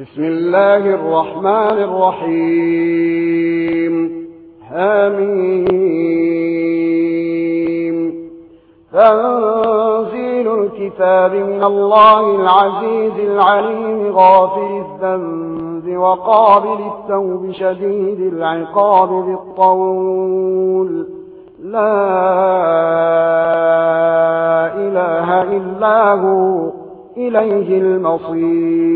بسم الله الرحمن الرحيم. حميم. تنزيل الكتاب من الله العزيز العليم غافر الذنب وقابل التوب شديد العقاب بالطول لا إله إلا هو إليه المصير.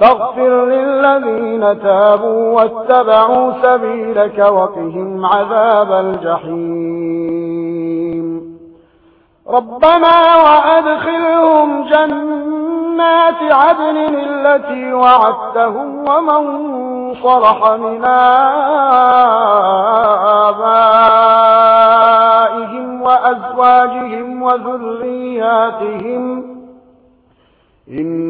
فاغفر للذين تابوا واتبعوا سبيلك وقهم عذاب الجحيم. ربنا وأدخلهم جنات عدن التي وعدتهم ومن صرح من آبائهم وأزواجهم وذرياتهم. إن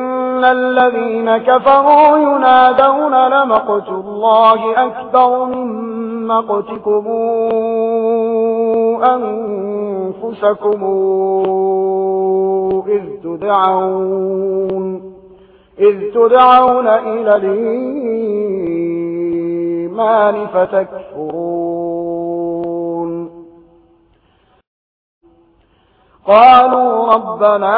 أن الذين كفروا ينادون لمقت الله أكبر من مقتكم أنفسكم إذ تدعون إذ تدعون إلى الإيمان فتكفرون. قالوا ربنا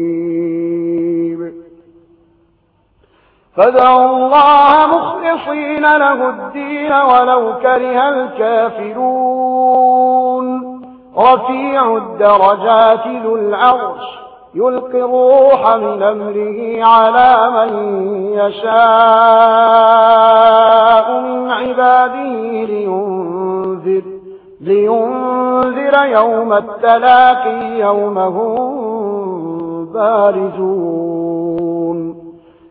فادعوا الله مخلصين له الدين ولو كره الكافرون. رفيع الدرجات ذو العرش يلقي الروح من أمره على من يشاء من عباده لينذر, لينذر يوم التلاقي يوم هم بارزون.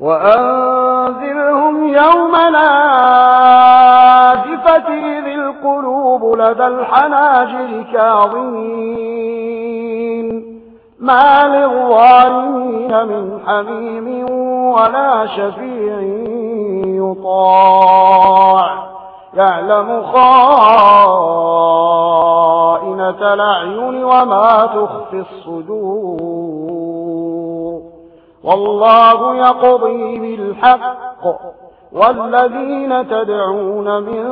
وأنذرهم يوم ناجفة إذ القلوب لدى الحناجر كاظمين ما للظالمين من حميم ولا شفيع يطاع يعلم خائنة الأعين وما تخفي الصدور والله يقضي بالحق. والذين تدعون من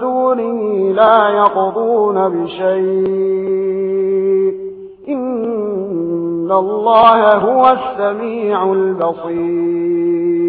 دونه لا يقضون بشيء. إن الله هو السميع البصير.